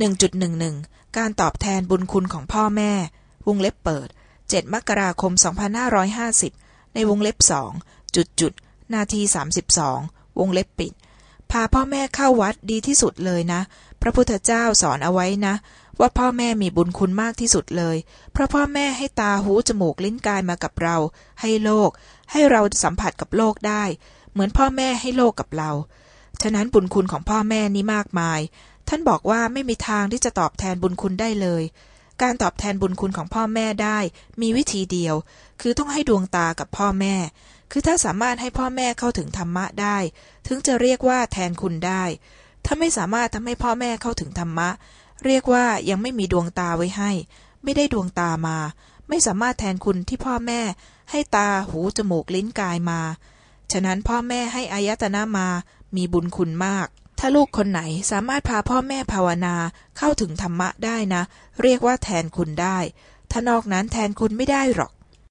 1.11 การตอบแทนบุญคุณของพ่อแม่ วงเล็บเปิด 7 มกราคม 2550 ในวงเล็บสองจุดจุดนาที 32 วงเล็บปิด พาพ่อแม่เข้าวัดดีที่สุดเลยนะ พระพุทธเจ้าสอนเอาไว้นะ ว่าพ่อแม่มีบุญคุณมากที่สุดเลย เพราะพ่อแม่ให้ตาหูจมูกลิ้นกายมากับเรา ให้โลก ให้เราสัมผัสกับโลกได้ เหมือนพ่อแม่ให้โลกกับเรา ฉะนั้นบุญคุณของพ่อแม่นี้มากมาย ท่านบอกว่าไม่มีทางที่จะตอบแทนบุญคุณได้เลย การตอบแทนบุญคุณของพ่อแม่ได้ มีวิธีเดียว คือต้องให้ดวงตากับพ่อแม่ คือถ้าสามารถให้พ่อแม่เข้าถึงธรรมะได้ ถึงจะเรียกว่าแทนคุณได้ ถ้าไม่สามารถทำให้พ่อแม่เข้าถึงธรรมะ เรียกว่ายังไม่มีดวงตาไว้ให้ ไม่ได้ดวงตามา ไม่สามารถแทนคุณที่พ่อแม่ ให้ตาหูจมูกลิ้นกายมา ฉะนั้นพ่อแม่ให้อายตนะมา มีบุญคุณมาก ถ้าลูกคนไหนสามารถพาพ่อแม่ภาวนาเข้าถึงธรรมะได้นะ เรียกว่าแทนคุณได้ ถ้านอกนั้นแทนคุณไม่ได้หรอก